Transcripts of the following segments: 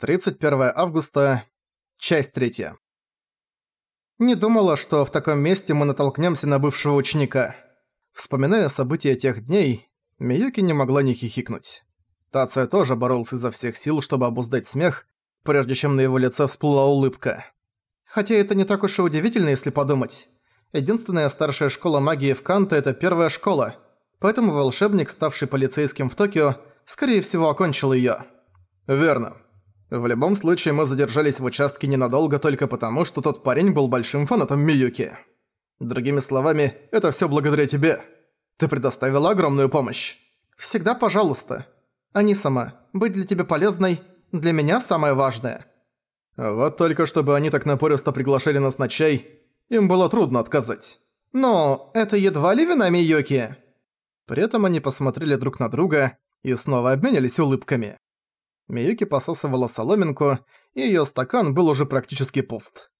31 августа, часть 3. Не думала, что в таком месте мы натолкнемся на бывшего ученика. Вспоминая события тех дней, Миюки не могла не хихикнуть. Тация тоже боролся изо всех сил, чтобы обуздать смех, прежде чем на его лице всплыла улыбка. Хотя это не так уж и удивительно, если подумать. Единственная старшая школа магии в Канто – это первая школа, поэтому волшебник, ставший полицейским в Токио, скорее всего окончил её. Верно. В любом случае, мы задержались в участке ненадолго только потому, что тот парень был большим фанатом Миюки. Другими словами, это всё благодаря тебе. Ты предоставила огромную помощь. Всегда пожалуйста. Они сама. Быть для тебя полезной – для меня самое важное. Вот только чтобы они так напористо приглашали нас на чай, им было трудно отказать. Но это едва ли вина Миюки. При этом они посмотрели друг на друга и снова обменялись улыбками. Миюки посасывала соломинку, и её стакан был уже практически пуст.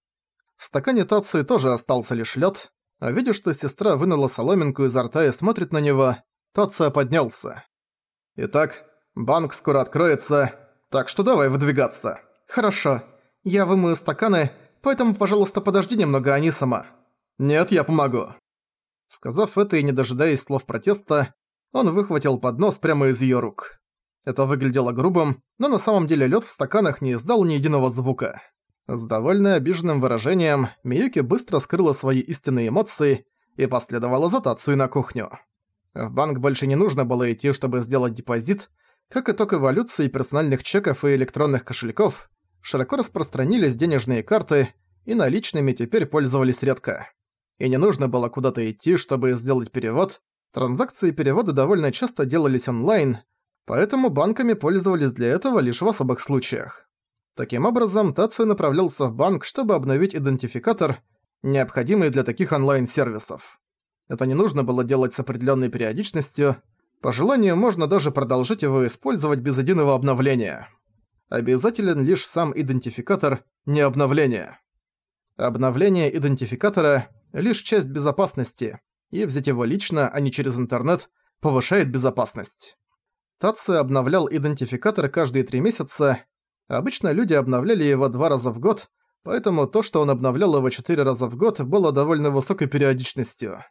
В стакане Тацуи тоже остался лишь лёд, а видя, что сестра вынула соломинку изо рта и смотрит на него, Тацуя поднялся. «Итак, банк скоро откроется, так что давай выдвигаться». «Хорошо. Я вымою стаканы, поэтому, пожалуйста, подожди немного, не сама». «Нет, я помогу». Сказав это и не дожидаясь слов протеста, он выхватил поднос прямо из её рук. Это выглядело грубым, но на самом деле лед в стаканах не издал ни единого звука. С довольно обиженным выражением Миюки быстро скрыла свои истинные эмоции и последовала за Тацуи на кухню. В банк больше не нужно было идти, чтобы сделать депозит, как итог эволюции персональных чеков и электронных кошельков, широко распространились денежные карты, и наличными теперь пользовались редко. И не нужно было куда-то идти, чтобы сделать перевод, транзакции перевода довольно часто делались онлайн, поэтому банками пользовались для этого лишь в особых случаях. Таким образом, Тацию направлялся в банк, чтобы обновить идентификатор, необходимый для таких онлайн-сервисов. Это не нужно было делать с определенной периодичностью, по желанию можно даже продолжить его использовать без единого обновления. Обязателен лишь сам идентификатор, не обновление. Обновление идентификатора – лишь часть безопасности, и взять его лично, а не через интернет, повышает безопасность. Тацию обновлял идентификатор каждые три месяца. Обычно люди обновляли его два раза в год, поэтому то, что он обновлял его четыре раза в год, было довольно высокой периодичностью.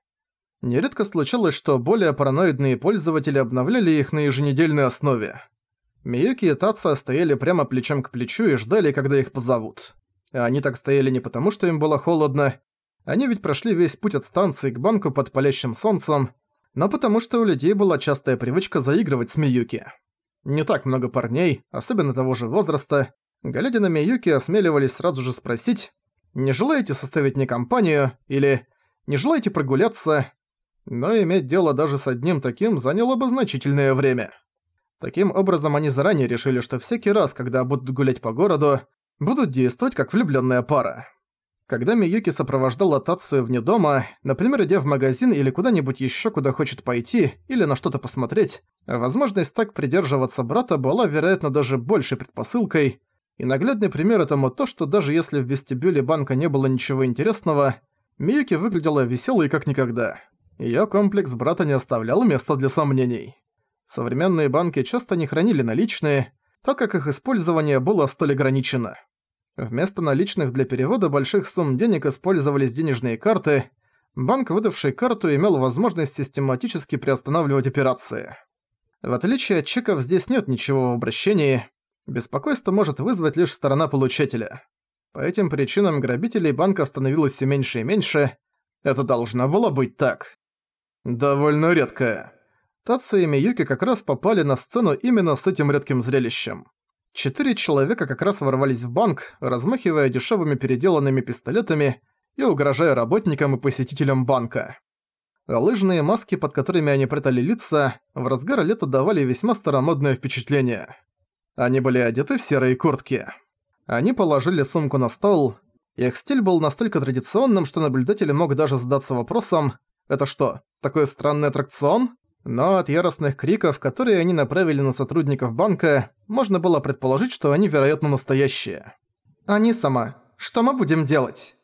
Нередко случалось, что более параноидные пользователи обновляли их на еженедельной основе. Миюки и Тация стояли прямо плечом к плечу и ждали, когда их позовут. они так стояли не потому, что им было холодно. Они ведь прошли весь путь от станции к банку под палящим солнцем, но потому что у людей была частая привычка заигрывать с Миюки. Не так много парней, особенно того же возраста, глядя на Миюки, осмеливались сразу же спросить «Не желаете составить мне компанию?» или «Не желаете прогуляться?» Но иметь дело даже с одним таким заняло бы значительное время. Таким образом, они заранее решили, что всякий раз, когда будут гулять по городу, будут действовать как влюбленная пара. Когда Миюки сопровождала Тацию вне дома, например, идя в магазин или куда-нибудь ещё, куда хочет пойти, или на что-то посмотреть, возможность так придерживаться брата была, вероятно, даже большей предпосылкой, и наглядный пример этому то, что даже если в вестибюле банка не было ничего интересного, Миюки выглядела весёлой как никогда. Её комплекс брата не оставлял места для сомнений. Современные банки часто не хранили наличные, так как их использование было столь ограничено. Вместо наличных для перевода больших сумм денег использовались денежные карты. Банк, выдавший карту, имел возможность систематически приостанавливать операции. В отличие от чеков, здесь нет ничего в обращении. Беспокойство может вызвать лишь сторона получателя. По этим причинам грабителей банков становилось все меньше и меньше. Это должно было быть так. Довольно редко. Тацу и Миюки как раз попали на сцену именно с этим редким зрелищем. Четыре человека как раз ворвались в банк, размахивая дешевыми переделанными пистолетами и угрожая работникам и посетителям банка. лыжные маски, под которыми они прятали лица, в разгар лета давали весьма старомодное впечатление. Они были одеты в серые куртки. Они положили сумку на стол. Их стиль был настолько традиционным, что наблюдатель мог даже задаться вопросом «Это что, такой странный аттракцион?» Но от яростных криков, которые они направили на сотрудников банка, можно было предположить, что они, вероятно, настоящие. «Они сама. Что мы будем делать?»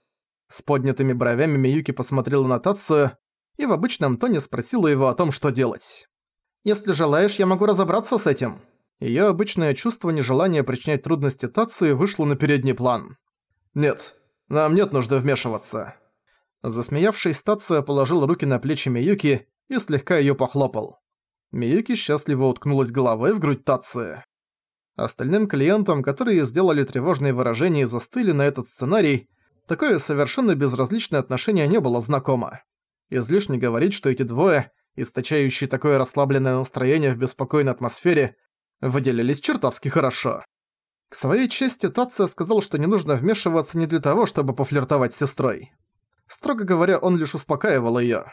С поднятыми бровями Миюки посмотрела на Тацию и в обычном тоне спросила его о том, что делать. «Если желаешь, я могу разобраться с этим». Её обычное чувство нежелания причинять трудности Тации вышло на передний план. «Нет, нам нет нужды вмешиваться». Засмеявшись, Тация положил руки на плечи Миюки и слегка её похлопал. Миюки счастливо уткнулась головой в грудь Тации. Остальным клиентам, которые сделали тревожные выражения и застыли на этот сценарий, такое совершенно безразличное отношение не было знакомо. Излишне говорить, что эти двое, источающие такое расслабленное настроение в беспокойной атмосфере, выделились чертовски хорошо. К своей чести Тация сказал, что не нужно вмешиваться не для того, чтобы пофлиртовать с сестрой. Строго говоря, он лишь успокаивал её.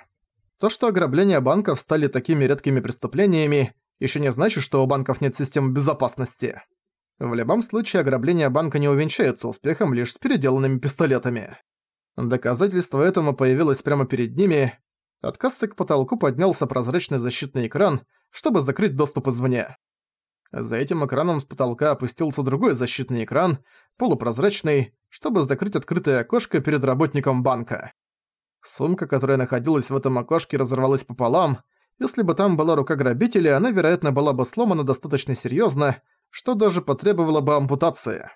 То, что ограбления банков стали такими редкими преступлениями, еще не значит, что у банков нет системы безопасности. В любом случае, ограбление банка не увенчается успехом лишь с переделанными пистолетами. Доказательство этому появилось прямо перед ними. От кассы к потолку поднялся прозрачный защитный экран, чтобы закрыть доступ извне. За этим экраном с потолка опустился другой защитный экран, полупрозрачный, чтобы закрыть открытое окошко перед работником банка. Сумка, которая находилась в этом окошке, разорвалась пополам. Если бы там была рука грабителя, она, вероятно, была бы сломана достаточно серьезно, что даже потребовало бы ампутации.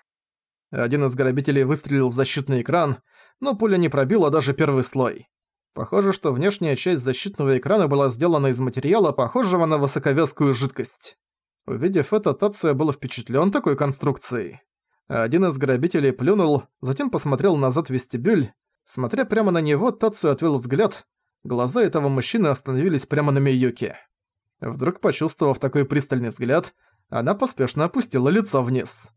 Один из грабителей выстрелил в защитный экран, но пуля не пробила даже первый слой. Похоже, что внешняя часть защитного экрана была сделана из материала, похожего на высоковязкую жидкость. Увидев это, Тация был впечатлен такой конструкцией. Один из грабителей плюнул, затем посмотрел назад в вестибюль. Смотря прямо на него, Тацию отвел взгляд. Глаза этого мужчины остановились прямо на Миюке. Вдруг, почувствовав такой пристальный взгляд, она поспешно опустила лицо вниз.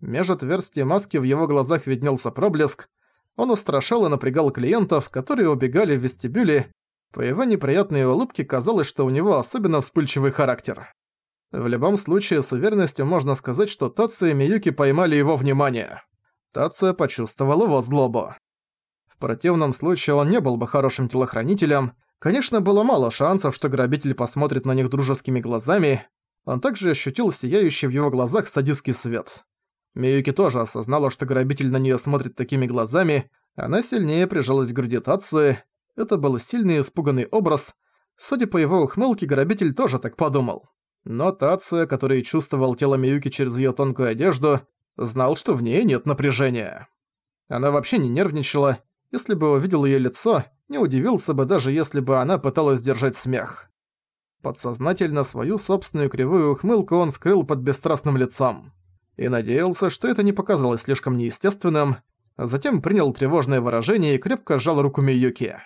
Меж отверстий маски в его глазах виднелся проблеск. Он устрашал и напрягал клиентов, которые убегали в вестибюле. По его неприятной улыбке казалось, что у него особенно вспыльчивый характер. В любом случае, с уверенностью можно сказать, что Тацу и Миюки поймали его внимание. Тацуя почувствовал его злобу. Противном случае он не был бы хорошим телохранителем. Конечно, было мало шансов, что грабитель посмотрит на них дружескими глазами. Он также ощутил сияющий в его глазах садистский свет. Миюки тоже осознала, что грабитель на неё смотрит такими глазами. Она сильнее прижалась к груди Тацуи. Это был сильный испуганный образ. Судя по его ухмылке, грабитель тоже так подумал. Но Тацуя, который чувствовал тело Миюки через её тонкую одежду, знал, что в ней нет напряжения. Она вообще не нервничала. Если бы увидел её лицо, не удивился бы даже если бы она пыталась сдержать смех. Подсознательно свою собственную кривую ухмылку он скрыл под бесстрастным лицом. И надеялся, что это не показалось слишком неестественным, затем принял тревожное выражение и крепко сжал руку Миюки.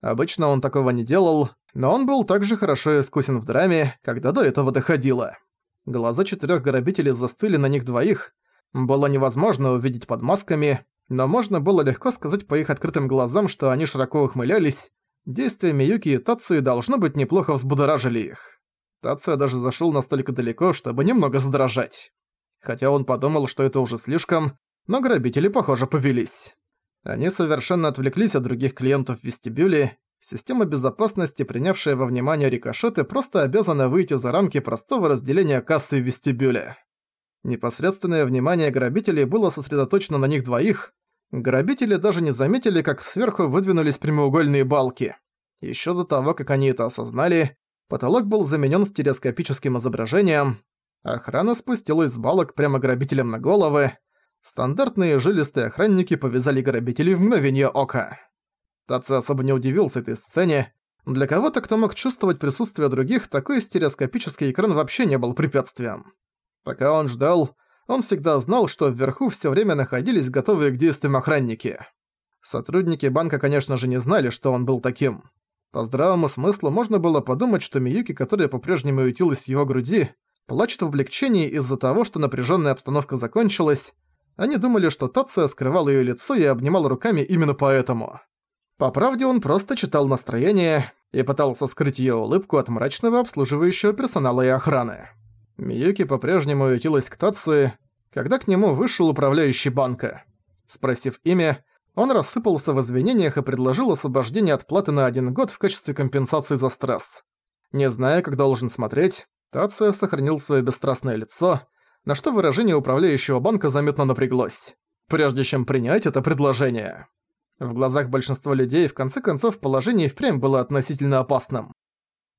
Обычно он такого не делал, но он был также хорошо искусен в драме, когда до этого доходило. Глаза четырёх грабителей застыли на них двоих. Было невозможно увидеть под масками, но можно было легко сказать по их открытым глазам, что они широко ухмылялись. Действия Миюки и Тацуи должно быть неплохо взбудоражили их. Тацуя даже зашёл настолько далеко, чтобы немного задрожать. Хотя он подумал, что это уже слишком, но грабители, похоже, повелись. Они совершенно отвлеклись от других клиентов в вестибюле. Система безопасности, принявшая во внимание рикошеты, просто обязана выйти за рамки простого разделения кассы в вестибюле. Непосредственное внимание грабителей было сосредоточено на них двоих. Грабители даже не заметили, как сверху выдвинулись прямоугольные балки. Ещё до того, как они это осознали, потолок был заменён стереоскопическим изображением. Охрана спустилась с балок прямо грабителям на головы, Стандартные жилистые охранники повязали грабителей в мгновение ока. Таци особо не удивился этой сцене. Для кого-то, кто мог чувствовать присутствие других, такой стереоскопический экран вообще не был препятствием. Пока он ждал, он всегда знал, что вверху все время находились готовые к действиям охранники. Сотрудники банка, конечно же, не знали, что он был таким. По здравому смыслу можно было подумать, что Миюки, которая по-прежнему ютилась в его груди, плачет в облегчении из-за того, что напряженная обстановка закончилась, они думали, что Тация скрывал её лицо и обнимал руками именно поэтому. По правде, он просто читал настроение и пытался скрыть её улыбку от мрачного обслуживающего персонала и охраны. Миюки по-прежнему уютилась к Тации, когда к нему вышел управляющий банка. Спросив имя, он рассыпался в извинениях и предложил освобождение от платы на один год в качестве компенсации за стресс. Не зная, как должен смотреть, Тация сохранил своё бесстрастное лицо, на что выражение управляющего банка заметно напряглось, прежде чем принять это предложение. В глазах большинства людей в конце концов положение впрямь было относительно опасным.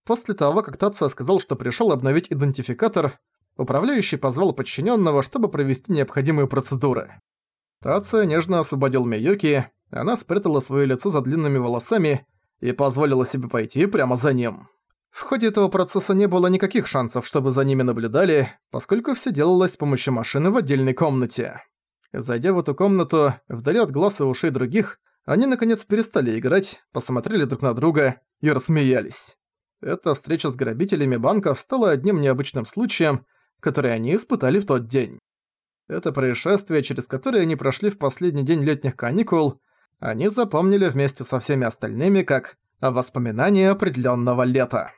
После того, как Тация сказал, что пришёл обновить идентификатор, управляющий позвал подчиненного, чтобы провести необходимые процедуры. Тация нежно освободил Миюки, она спрятала свое лицо за длинными волосами и позволила себе пойти прямо за ним. В ходе этого процесса не было никаких шансов, чтобы за ними наблюдали, поскольку все делалось с помощью машины в отдельной комнате. Зайдя в эту комнату, вдали от глаз и ушей других, они наконец перестали играть, посмотрели друг на друга и рассмеялись. Эта встреча с грабителями банков стала одним необычным случаем, который они испытали в тот день. Это происшествие, через которое они прошли в последний день летних каникул, они запомнили вместе со всеми остальными как «воспоминания определенного лета».